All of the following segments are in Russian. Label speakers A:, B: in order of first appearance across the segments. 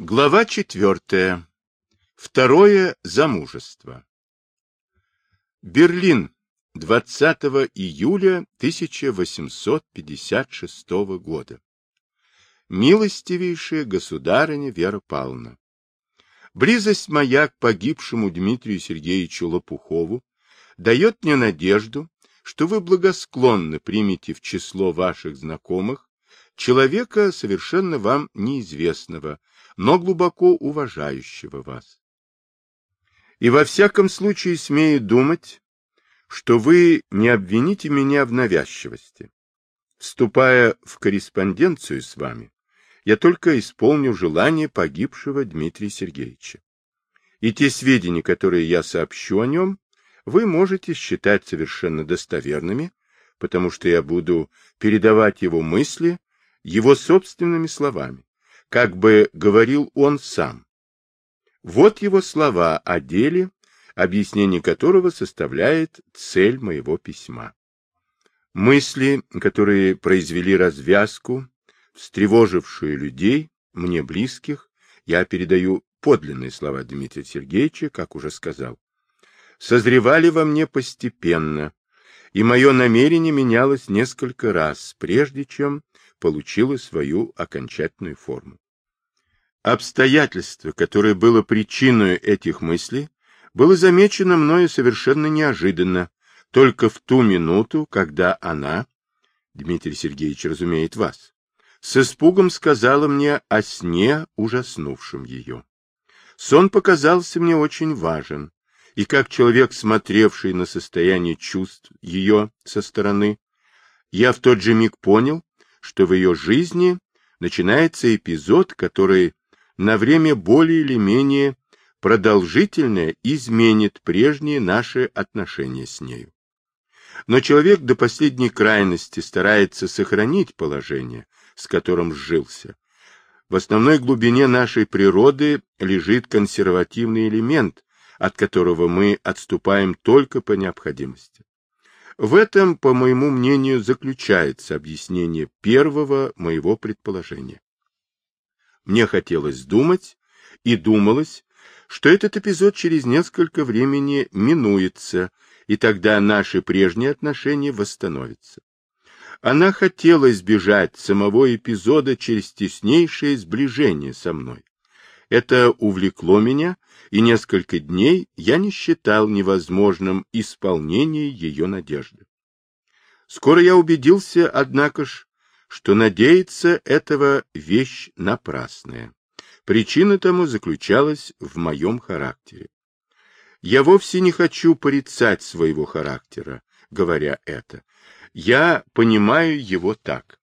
A: Глава четвертая. Второе замужество. Берлин. 20 июля 1856 года. Милостивейшая государыня Вера Павловна, близость моя к погибшему Дмитрию Сергеевичу Лопухову дает мне надежду, что вы благосклонно примете в число ваших знакомых человека, совершенно вам неизвестного, но глубоко уважающего вас. И во всяком случае смею думать, что вы не обвините меня в навязчивости. Вступая в корреспонденцию с вами, я только исполню желание погибшего Дмитрия Сергеевича. И те сведения, которые я сообщу о нем, вы можете считать совершенно достоверными, потому что я буду передавать его мысли его собственными словами, как бы говорил он сам. Вот его слова о деле, объяснение которого составляет цель моего письма. Мысли, которые произвели развязку, встревожившие людей, мне близких, я передаю подлинные слова Дмитрия Сергеевича, как уже сказал, созревали во мне постепенно, и мое намерение менялось несколько раз, прежде чем получило свою окончательную форму. Обстоятельство, которое было причиной этих мыслей, было замечено мною совершенно неожиданно, только в ту минуту, когда она, Дмитрий Сергеевич разумеет вас, с испугом сказала мне о сне, ужаснувшем ее. Сон показался мне очень важен, и как человек, смотревший на состояние чувств ее со стороны, я в тот же миг понял, что в ее жизни начинается эпизод, который на время более или менее продолжительное изменит прежние наши отношения с нею. Но человек до последней крайности старается сохранить положение, с которым сжился. В основной глубине нашей природы лежит консервативный элемент, от которого мы отступаем только по необходимости. В этом, по моему мнению, заключается объяснение первого моего предположения. Мне хотелось думать, и думалось, что этот эпизод через несколько времени минуется, и тогда наши прежние отношения восстановятся. Она хотела избежать самого эпизода через теснейшее сближение со мной. Это увлекло меня, и несколько дней я не считал невозможным исполнение ее надежды. Скоро я убедился, однако ж, что надеяться этого вещь напрасная. Причина тому заключалась в моем характере. Я вовсе не хочу порицать своего характера, говоря это. Я понимаю его так.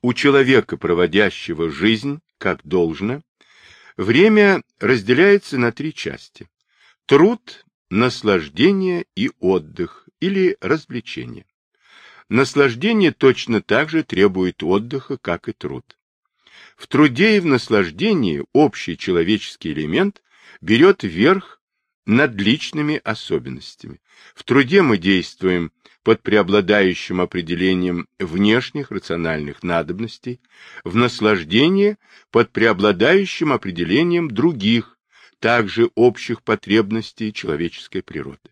A: У человека, проводящего жизнь как должно, Время разделяется на три части. Труд, наслаждение и отдых или развлечение. Наслаждение точно так же требует отдыха, как и труд. В труде и в наслаждении общий человеческий элемент берет верх над личными особенностями. В труде мы действуем под преобладающим определением внешних рациональных надобностей, в наслаждении под преобладающим определением других, также общих потребностей человеческой природы.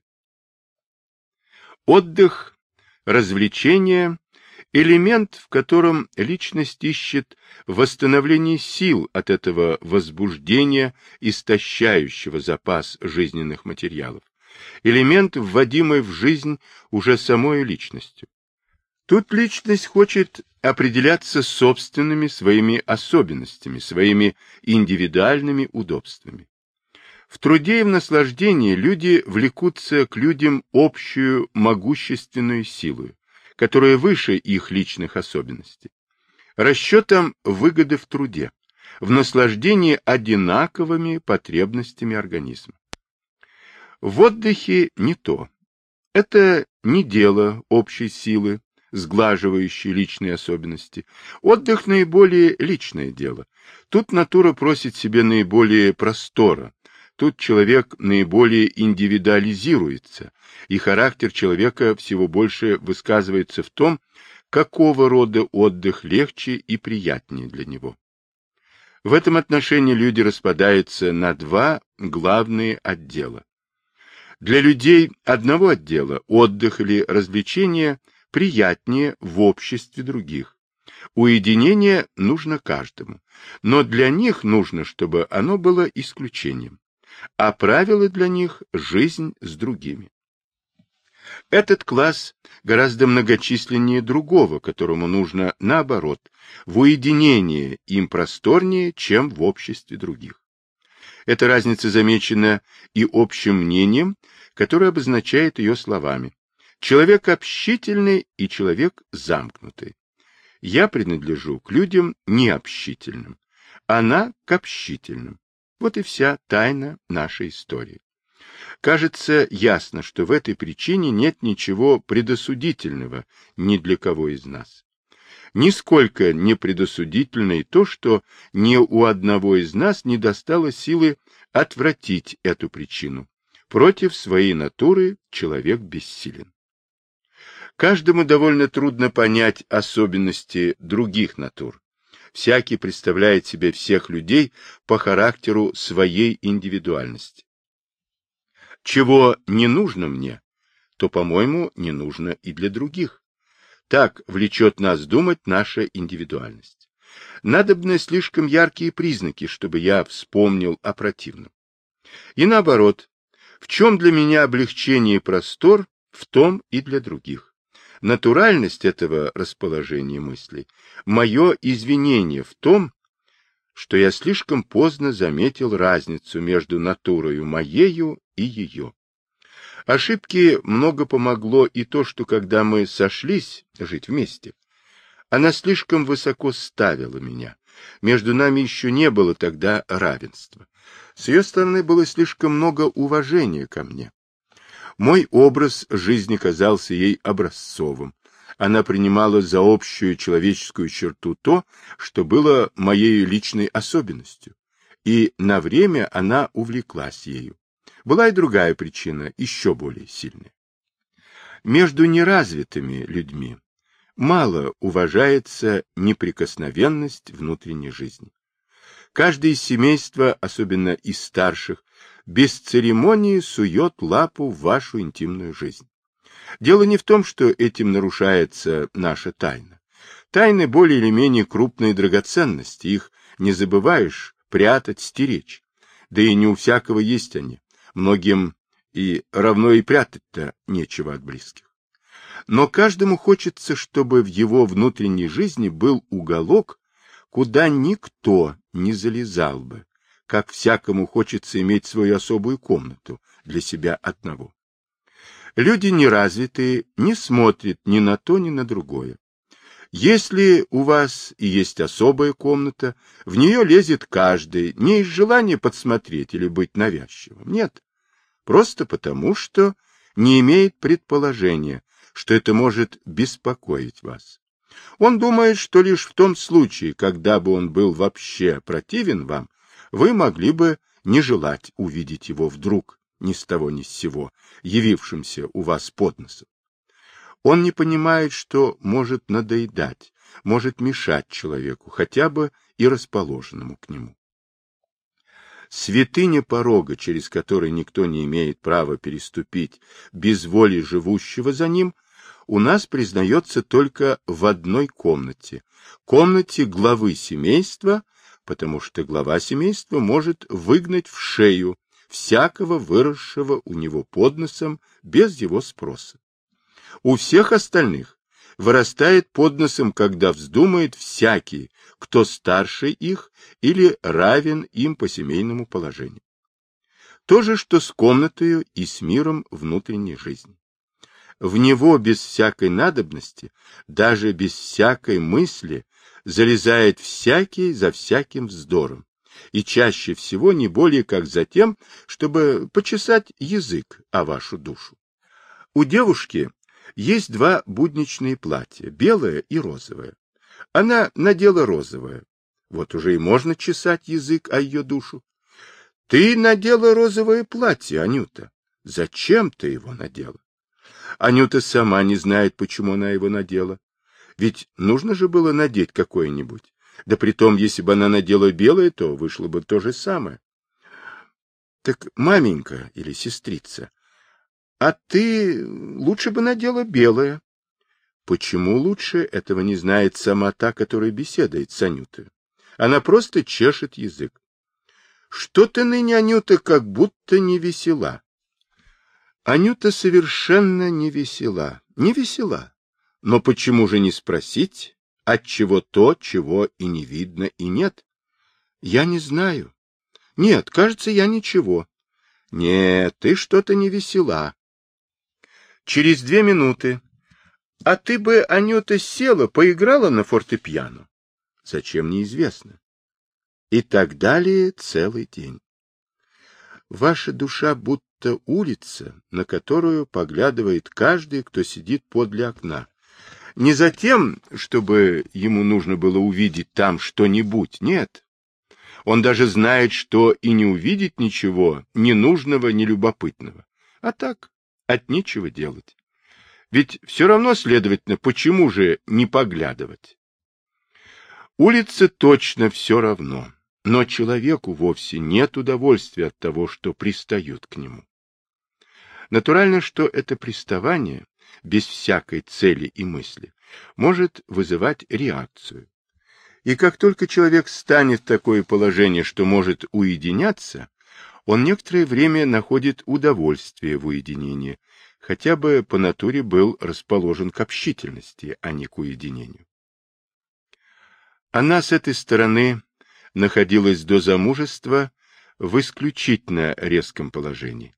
A: Отдых, развлечение – элемент, в котором личность ищет восстановление сил от этого возбуждения, истощающего запас жизненных материалов элемент, вводимый в жизнь уже самой личностью. Тут личность хочет определяться собственными своими особенностями, своими индивидуальными удобствами. В труде и в наслаждении люди влекутся к людям общую могущественную силу, которая выше их личных особенностей. Расчетом выгоды в труде, в наслаждении одинаковыми потребностями организма. В отдыхе не то. Это не дело общей силы, сглаживающей личные особенности. Отдых наиболее личное дело. Тут натура просит себе наиболее простора. Тут человек наиболее индивидуализируется, и характер человека всего больше высказывается в том, какого рода отдых легче и приятнее для него. В этом отношении люди распадаются на два главные отдела. Для людей одного отдела отдых или развлечение приятнее в обществе других. Уединение нужно каждому, но для них нужно, чтобы оно было исключением, а правила для них – жизнь с другими. Этот класс гораздо многочисленнее другого, которому нужно, наоборот, в уединении им просторнее, чем в обществе других. Эта разница замечена и общим мнением, которое обозначает ее словами. Человек общительный и человек замкнутый. Я принадлежу к людям необщительным, она к общительным. Вот и вся тайна нашей истории. Кажется ясно, что в этой причине нет ничего предосудительного ни для кого из нас. Нисколько не предосудительно и то, что ни у одного из нас не достало силы отвратить эту причину. Против своей натуры человек бессилен. Каждому довольно трудно понять особенности других натур. Всякий представляет себе всех людей по характеру своей индивидуальности. Чего не нужно мне, то, по-моему, не нужно и для других. Так влечет нас думать наша индивидуальность. Надобны слишком яркие признаки, чтобы я вспомнил о противном. И наоборот, в чем для меня облегчение и простор, в том и для других. Натуральность этого расположения мыслей, мое извинение в том, что я слишком поздно заметил разницу между натурою моею и ее. Ошибки много помогло и то, что когда мы сошлись жить вместе, она слишком высоко ставила меня. Между нами еще не было тогда равенства. С ее стороны было слишком много уважения ко мне. Мой образ жизни казался ей образцовым, она принимала за общую человеческую черту то, что было моей личной особенностью, и на время она увлеклась ею. Была и другая причина, еще более сильная. Между неразвитыми людьми мало уважается неприкосновенность внутренней жизни. Каждое из семейства, особенно из старших, без церемонии сует лапу в вашу интимную жизнь. Дело не в том, что этим нарушается наша тайна. Тайны более или менее крупные драгоценности, их не забываешь прятать, стеречь. Да и не у всякого есть они. Многим и равно и прятать-то нечего от близких. Но каждому хочется, чтобы в его внутренней жизни был уголок, куда никто не залезал бы, как всякому хочется иметь свою особую комнату для себя одного. Люди неразвитые не смотрят ни на то, ни на другое. Если у вас и есть особая комната, в нее лезет каждый, не из желания подсмотреть или быть навязчивым. Нет, просто потому, что не имеет предположения, что это может беспокоить вас. Он думает, что лишь в том случае, когда бы он был вообще противен вам, вы могли бы не желать увидеть его вдруг ни с того ни с сего, явившимся у вас под носом. Он не понимает, что может надоедать, может мешать человеку, хотя бы и расположенному к нему. Святыня порога, через который никто не имеет права переступить без воли живущего за ним, у нас признается только в одной комнате, комнате главы семейства, потому что глава семейства может выгнать в шею всякого выросшего у него под носом без его спроса. У всех остальных вырастает под носом, когда вздумает всякий, кто старше их или равен им по семейному положению. То же, что с комнатою и с миром внутренней жизни. В него без всякой надобности, даже без всякой мысли, залезает всякий за всяким вздором, и чаще всего не более как за тем, чтобы почесать язык о вашу душу. У девушки есть два будничные платья, белое и розовое. Она надела розовое. Вот уже и можно чесать язык о ее душу. Ты надела розовое платье, Анюта. Зачем ты его надела? Анюта сама не знает, почему она его надела. Ведь нужно же было надеть какое-нибудь. Да притом, если бы она надела белое, то вышло бы то же самое. Так маменька или сестрица, а ты лучше бы надела белое. Почему лучше, этого не знает сама та, которая беседует с Анютой. Она просто чешет язык. Что ты ныне, Анюта, как будто не весела. Анюта совершенно не весела. Не весела. Но почему же не спросить, от чего то, чего и не видно, и нет? Я не знаю. Нет, кажется, я ничего. Нет, ты что-то не весела. Через две минуты. А ты бы, Анюта, села, поиграла на фортепиано? Зачем, неизвестно. И так далее целый день. Ваша душа будто улица, на которую поглядывает каждый, кто сидит подле окна. Не за тем, чтобы ему нужно было увидеть там что-нибудь, нет. Он даже знает, что и не увидит ничего ненужного, нелюбопытного. А так, от нечего делать. Ведь все равно, следовательно, почему же не поглядывать? Улице точно все равно, но человеку вовсе нет удовольствия от того, что пристают к нему. Натурально, что это приставание, без всякой цели и мысли, может вызывать реакцию. И как только человек станет в такое положение, что может уединяться, он некоторое время находит удовольствие в уединении, хотя бы по натуре был расположен к общительности, а не к уединению. Она с этой стороны находилась до замужества в исключительно резком положении.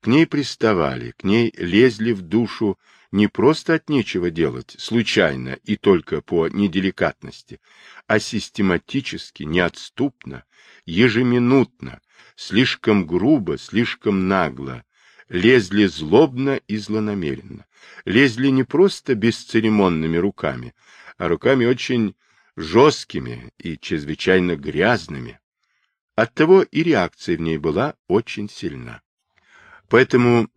A: К ней приставали, к ней лезли в душу не просто от нечего делать, случайно и только по неделикатности, а систематически, неотступно, ежеминутно, слишком грубо, слишком нагло, лезли злобно и злонамеренно. Лезли не просто бесцеремонными руками, а руками очень жесткими и чрезвычайно грязными. Оттого и реакция в ней была очень сильна. Поэтому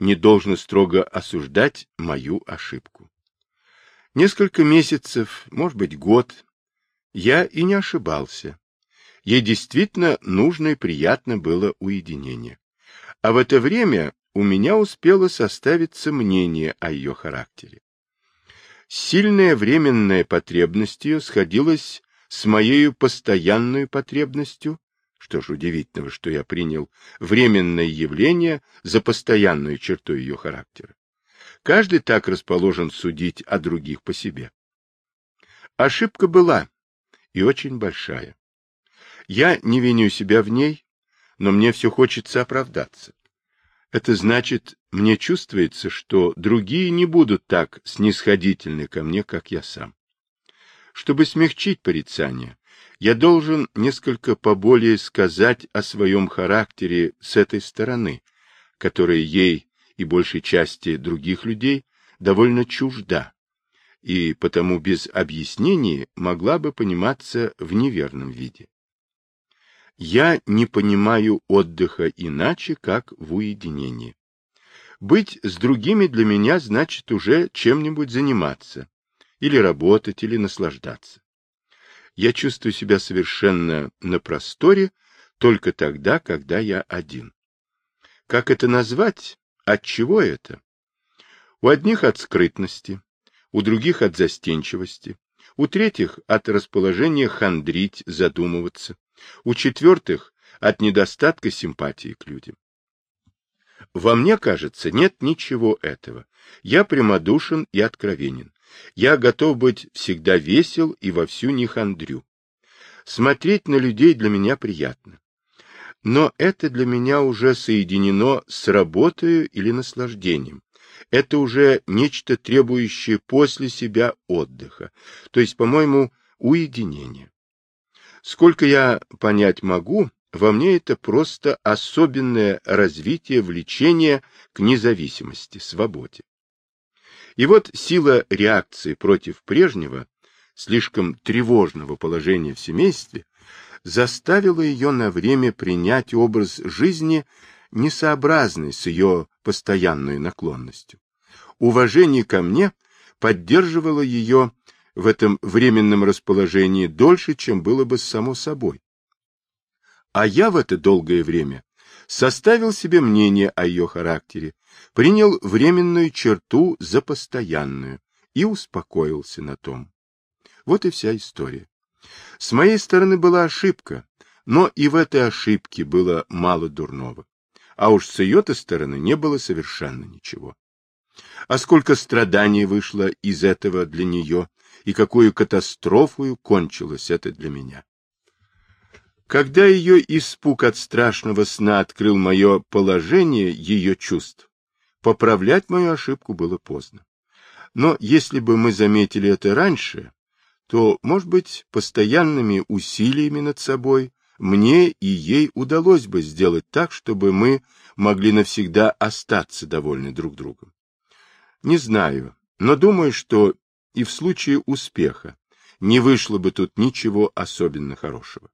A: не должно строго осуждать мою ошибку. Несколько месяцев, может быть, год, я и не ошибался. Ей действительно нужно и приятно было уединение. А в это время у меня успело составиться мнение о ее характере. Сильная временная потребность ее сходилась с моей постоянной потребностью, что ж удивительного, что я принял временное явление за постоянную черту ее характера. Каждый так расположен судить о других по себе. Ошибка была, и очень большая. Я не виню себя в ней, но мне все хочется оправдаться. Это значит, мне чувствуется, что другие не будут так снисходительны ко мне, как я сам. Чтобы смягчить порицание, я должен несколько поболее сказать о своем характере с этой стороны, которая ей и большей части других людей довольно чужда, и потому без объяснений могла бы пониматься в неверном виде. Я не понимаю отдыха иначе, как в уединении. Быть с другими для меня значит уже чем-нибудь заниматься, или работать, или наслаждаться. Я чувствую себя совершенно на просторе только тогда, когда я один. Как это назвать? От чего это? У одних от скрытности, у других от застенчивости, у третьих от расположения хандрить, задумываться, у четвертых — от недостатка симпатии к людям. Во мне, кажется, нет ничего этого. Я прямодушен и откровенен. Я готов быть всегда весел и вовсю не хандрю. Смотреть на людей для меня приятно. Но это для меня уже соединено с работой или наслаждением. Это уже нечто требующее после себя отдыха, то есть, по-моему, уединения. Сколько я понять могу, во мне это просто особенное развитие влечения к независимости, свободе. И вот сила реакции против прежнего, слишком тревожного положения в семействе, заставила ее на время принять образ жизни, несообразный с ее постоянной наклонностью. Уважение ко мне поддерживало ее в этом временном расположении дольше, чем было бы само собой. А я в это долгое время составил себе мнение о ее характере, принял временную черту за постоянную и успокоился на том. Вот и вся история. С моей стороны была ошибка, но и в этой ошибке было мало дурного. А уж с ее-то стороны не было совершенно ничего. А сколько страданий вышло из этого для нее, и какую катастрофу кончилось это для меня. Когда ее испуг от страшного сна открыл мое положение ее чувств, поправлять мою ошибку было поздно. Но если бы мы заметили это раньше, то, может быть, постоянными усилиями над собой мне и ей удалось бы сделать так, чтобы мы могли навсегда остаться довольны друг другом. Не знаю, но думаю, что и в случае успеха не вышло бы тут ничего особенно хорошего.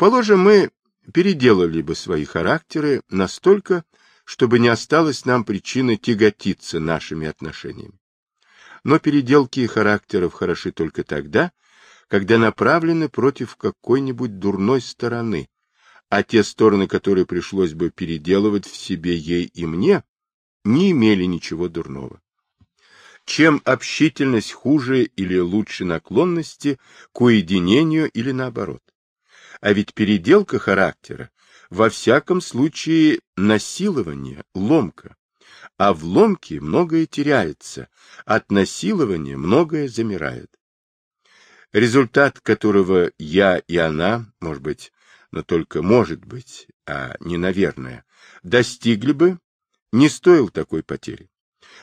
A: Положим, мы переделали бы свои характеры настолько, чтобы не осталось нам причины тяготиться нашими отношениями. Но переделки характеров хороши только тогда, когда направлены против какой-нибудь дурной стороны, а те стороны, которые пришлось бы переделывать в себе ей и мне, не имели ничего дурного. Чем общительность хуже или лучше наклонности к уединению или наоборот. А ведь переделка характера во всяком случае насилование, ломка. А в ломке многое теряется, от насилования многое замирает. Результат которого я и она, может быть, но только может быть, а не наверное, достигли бы, не стоил такой потери.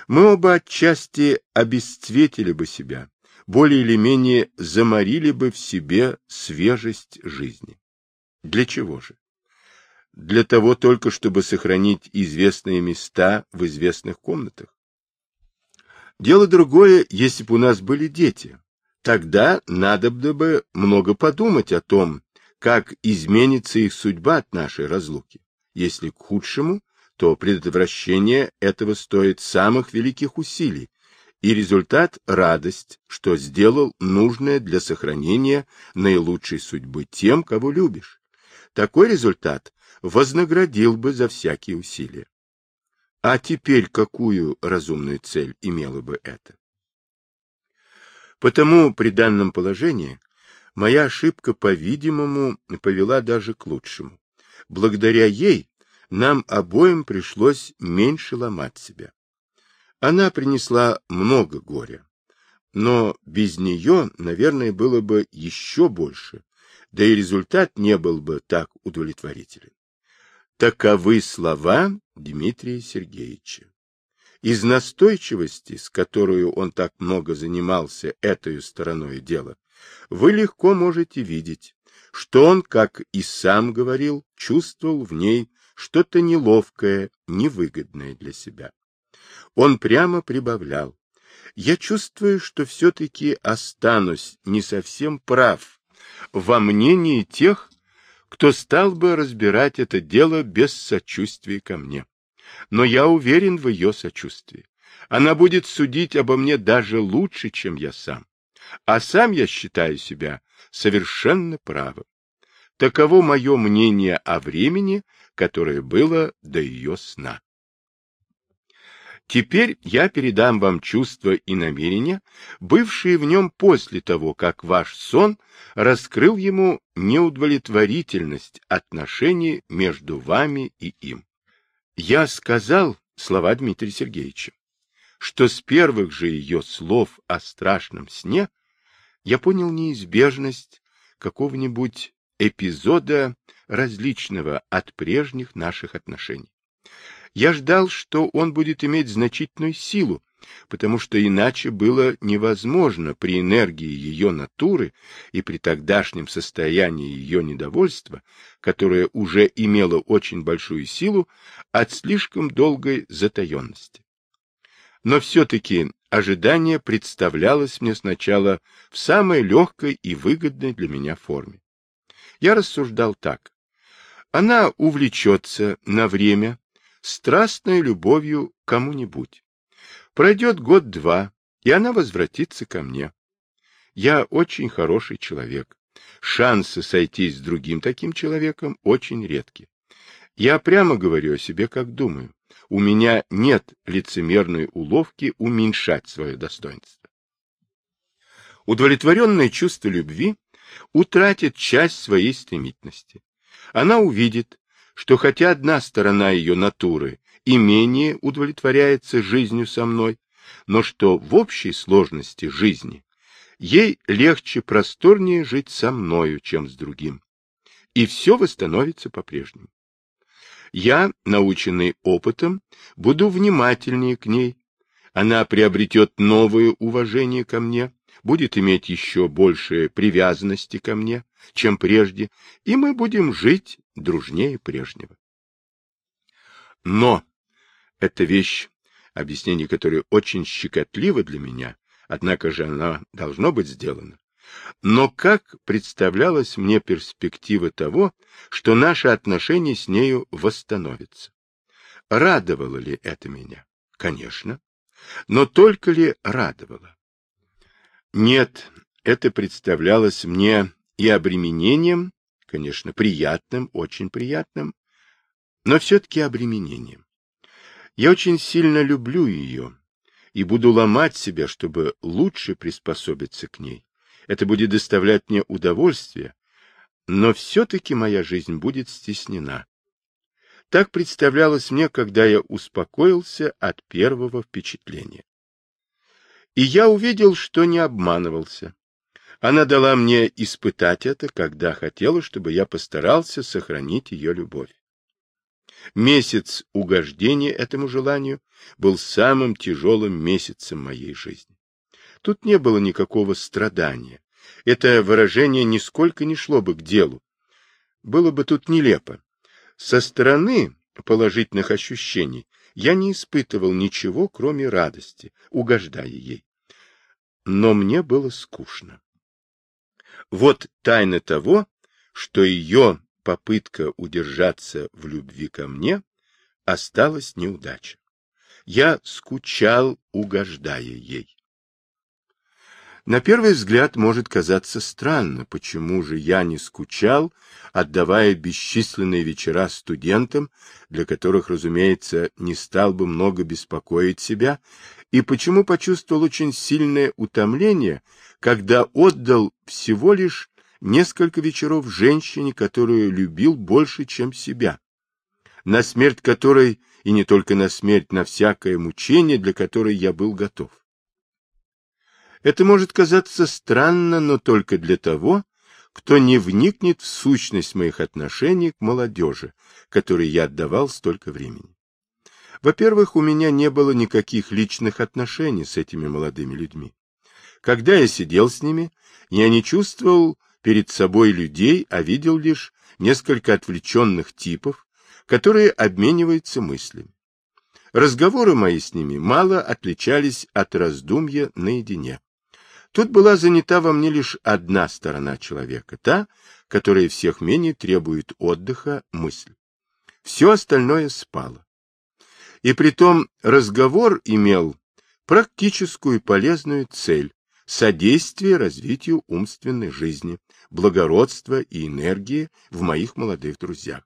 A: Мы оба отчасти обесцветили бы себя, более или менее заморили бы в себе свежесть жизни. Для чего же? Для того только, чтобы сохранить известные места в известных комнатах. Дело другое, если бы у нас были дети. Тогда надо бы много подумать о том, как изменится их судьба от нашей разлуки. Если к худшему, то предотвращение этого стоит самых великих усилий, и результат – радость, что сделал нужное для сохранения наилучшей судьбы тем, кого любишь. Такой результат вознаградил бы за всякие усилия. А теперь какую разумную цель имело бы это? Потому при данном положении моя ошибка, по-видимому, повела даже к лучшему. Благодаря ей нам обоим пришлось меньше ломать себя. Она принесла много горя, но без нее, наверное, было бы еще больше, да и результат не был бы так удовлетворителен. Таковы слова Дмитрия Сергеевича. Из настойчивости, с которой он так много занимался этой стороной дела, вы легко можете видеть, что он, как и сам говорил, чувствовал в ней что-то неловкое, невыгодное для себя. Он прямо прибавлял. Я чувствую, что все-таки останусь не совсем прав во мнении тех, кто стал бы разбирать это дело без сочувствия ко мне. Но я уверен в ее сочувствии. Она будет судить обо мне даже лучше, чем я сам. А сам я считаю себя совершенно правым. Таково мое мнение о времени, которое было до ее сна. Теперь я передам вам чувства и намерения, бывшие в нем после того, как ваш сон раскрыл ему неудовлетворительность отношений между вами и им. Я сказал слова Дмитрия Сергеевича, что с первых же ее слов о страшном сне я понял неизбежность какого-нибудь эпизода, различного от прежних наших отношений. Я ждал, что он будет иметь значительную силу, потому что иначе было невозможно при энергии ее натуры и при тогдашнем состоянии ее недовольства, которое уже имело очень большую силу, от слишком долгой затаенности. Но все-таки ожидание представлялось мне сначала в самой легкой и выгодной для меня форме. Я рассуждал так. Она увлечется на время страстной любовью кому-нибудь. Пройдет год-два, и она возвратится ко мне. Я очень хороший человек. Шансы сойтись с другим таким человеком очень редки. Я прямо говорю о себе, как думаю. У меня нет лицемерной уловки уменьшать свое достоинство. Удовлетворенное чувство любви утратит часть своей стремительности. Она увидит, что хотя одна сторона ее натуры и менее удовлетворяется жизнью со мной, но что в общей сложности жизни ей легче, просторнее жить со мною, чем с другим. И все восстановится по-прежнему. Я, наученный опытом, буду внимательнее к ней. Она приобретет новое уважение ко мне, будет иметь еще большее привязанности ко мне, чем прежде, и мы будем жить дружнее прежнего. Но эта вещь, объяснение которой очень щекотливо для меня, однако же она должно быть сделана. Но как представлялась мне перспектива того, что наши отношения с нею восстановятся? Радовало ли это меня? Конечно. Но только ли радовало? Нет, это представлялось мне и обременением, конечно, приятным, очень приятным, но все-таки обременением. Я очень сильно люблю ее и буду ломать себя, чтобы лучше приспособиться к ней. Это будет доставлять мне удовольствие, но все-таки моя жизнь будет стеснена. Так представлялось мне, когда я успокоился от первого впечатления. И я увидел, что не обманывался. Она дала мне испытать это, когда хотела, чтобы я постарался сохранить ее любовь. Месяц угождения этому желанию был самым тяжелым месяцем моей жизни. Тут не было никакого страдания. Это выражение нисколько не шло бы к делу. Было бы тут нелепо. Со стороны положительных ощущений я не испытывал ничего, кроме радости, угождая ей. Но мне было скучно. Вот тайна того, что ее попытка удержаться в любви ко мне осталась неудача. Я скучал, угождая ей. На первый взгляд может казаться странно, почему же я не скучал, отдавая бесчисленные вечера студентам, для которых, разумеется, не стал бы много беспокоить себя, и почему почувствовал очень сильное утомление, когда отдал всего лишь несколько вечеров женщине, которую любил больше, чем себя, на смерть которой, и не только на смерть, на всякое мучение, для которой я был готов. Это может казаться странно, но только для того, кто не вникнет в сущность моих отношений к молодежи, которой я отдавал столько времени. Во-первых, у меня не было никаких личных отношений с этими молодыми людьми. Когда я сидел с ними, я не чувствовал перед собой людей, а видел лишь несколько отвлеченных типов, которые обмениваются мыслями. Разговоры мои с ними мало отличались от раздумья наедине. Тут была занята во мне лишь одна сторона человека, та, которая всех менее требует отдыха, мысль. Все остальное спало. И притом разговор имел практическую и полезную цель – содействие развитию умственной жизни, благородства и энергии в моих молодых друзьях.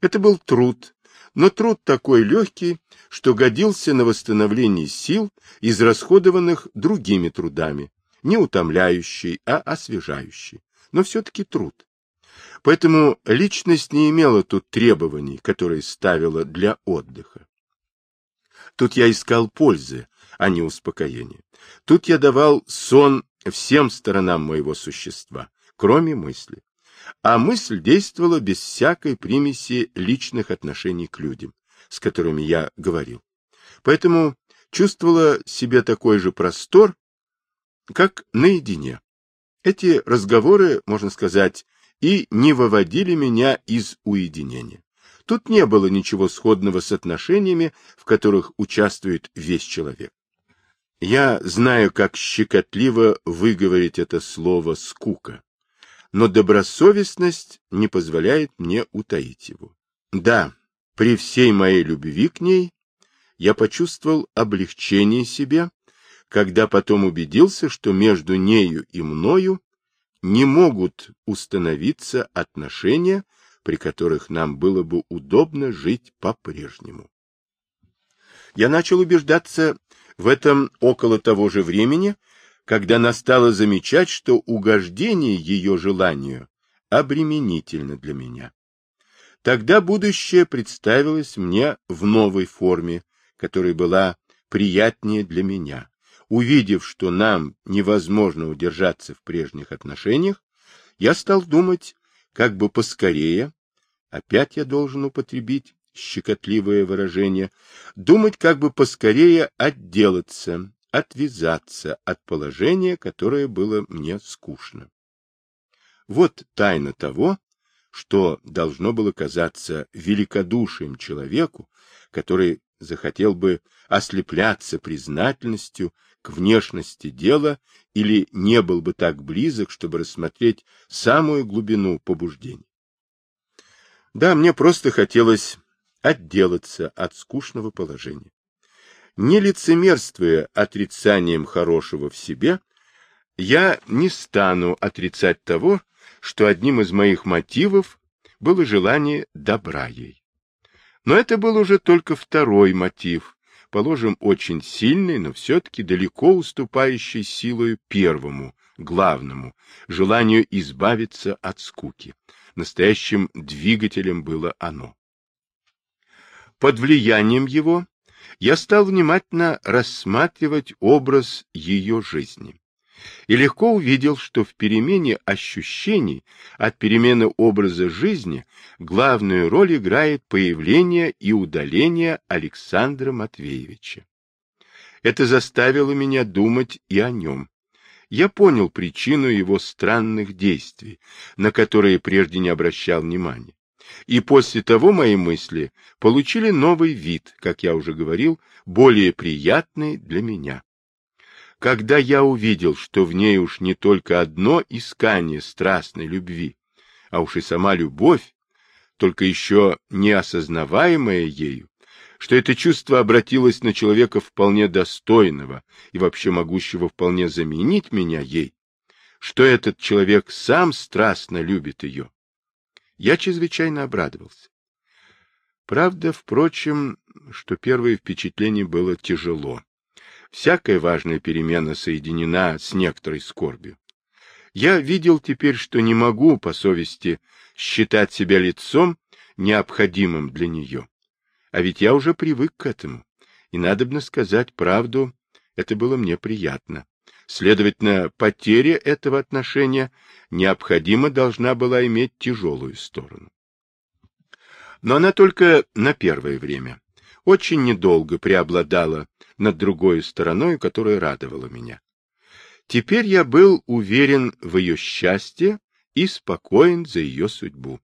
A: Это был труд, но труд такой легкий, что годился на восстановление сил, израсходованных другими трудами, не утомляющий, а освежающий, но все-таки труд. Поэтому личность не имела тут требований, которые ставила для отдыха. Тут я искал пользы, а не успокоения. Тут я давал сон всем сторонам моего существа, кроме мысли. А мысль действовала без всякой примеси личных отношений к людям, с которыми я говорил. Поэтому чувствовала себе такой же простор, как наедине. Эти разговоры, можно сказать, и не выводили меня из уединения. Тут не было ничего сходного с отношениями, в которых участвует весь человек. Я знаю, как щекотливо выговорить это слово «скука», но добросовестность не позволяет мне утаить его. Да, при всей моей любви к ней я почувствовал облегчение себе, когда потом убедился, что между нею и мною не могут установиться отношения, при которых нам было бы удобно жить по-прежнему. Я начал убеждаться в этом около того же времени, когда настало замечать, что угождение ее желанию обременительно для меня. Тогда будущее представилось мне в новой форме, которая была приятнее для меня. Увидев, что нам невозможно удержаться в прежних отношениях, я стал думать, как бы поскорее, опять я должен употребить щекотливое выражение, думать, как бы поскорее отделаться, отвязаться от положения, которое было мне скучно. Вот тайна того, что должно было казаться великодушием человеку, который захотел бы ослепляться признательностью к внешности дела или не был бы так близок, чтобы рассмотреть самую глубину побуждений. Да, мне просто хотелось отделаться от скучного положения. Не лицемерствуя отрицанием хорошего в себе, я не стану отрицать того, что одним из моих мотивов было желание добра ей. Но это был уже только второй мотив, положим, очень сильный, но все-таки далеко уступающий силою первому, главному, желанию избавиться от скуки. Настоящим двигателем было оно. Под влиянием его я стал внимательно рассматривать образ ее жизни и легко увидел, что в перемене ощущений от перемены образа жизни главную роль играет появление и удаление Александра Матвеевича. Это заставило меня думать и о нем. Я понял причину его странных действий, на которые прежде не обращал внимания. И после того мои мысли получили новый вид, как я уже говорил, более приятный для меня. Когда я увидел, что в ней уж не только одно искание страстной любви, а уж и сама любовь, только еще не осознаваемая ею, что это чувство обратилось на человека вполне достойного и вообще могущего вполне заменить меня ей, что этот человек сам страстно любит ее, я чрезвычайно обрадовался. Правда, впрочем, что первое впечатление было тяжело. Всякая важная перемена соединена с некоторой скорбью. Я видел теперь, что не могу, по совести, считать себя лицом, необходимым для нее. А ведь я уже привык к этому, и, надобно сказать правду, это было мне приятно. Следовательно, потеря этого отношения необходимо должна была иметь тяжелую сторону. Но она только на первое время, очень недолго преобладала над другой стороной, которая радовала меня. Теперь я был уверен в ее счастье и спокоен за ее судьбу.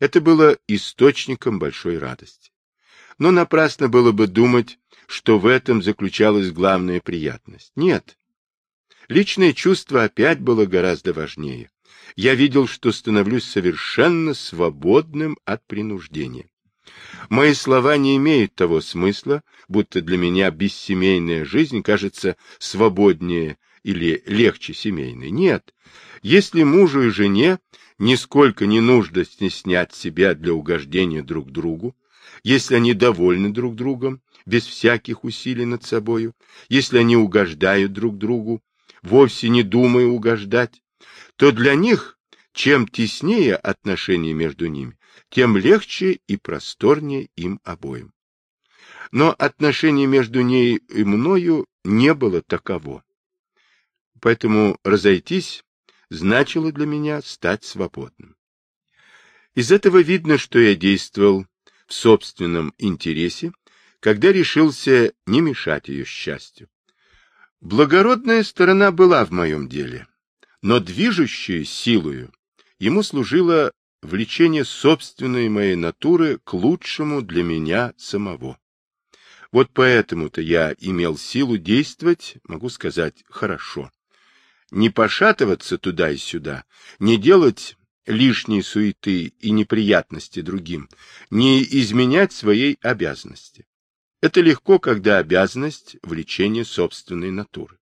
A: Это было источником большой радости. Но напрасно было бы думать, что в этом заключалась главная приятность. Нет. Личное чувство опять было гораздо важнее. Я видел, что становлюсь совершенно свободным от принуждения. Мои слова не имеют того смысла, будто для меня бессемейная жизнь кажется свободнее или легче семейной. Нет, если мужу и жене нисколько не нужно стеснять себя для угождения друг другу, если они довольны друг другом, без всяких усилий над собою, если они угождают друг другу, вовсе не думая угождать, то для них чем теснее отношения между ними, тем легче и просторнее им обоим. Но отношение между ней и мною не было таково. Поэтому разойтись значило для меня стать свободным. Из этого видно, что я действовал в собственном интересе, когда решился не мешать ее счастью. Благородная сторона была в моем деле, но движущей силою ему служило влечение собственной моей натуры к лучшему для меня самого. Вот поэтому-то я имел силу действовать, могу сказать, хорошо. Не пошатываться туда и сюда, не делать лишней суеты и неприятности другим, не изменять своей обязанности. Это легко, когда обязанность – влечение собственной натуры.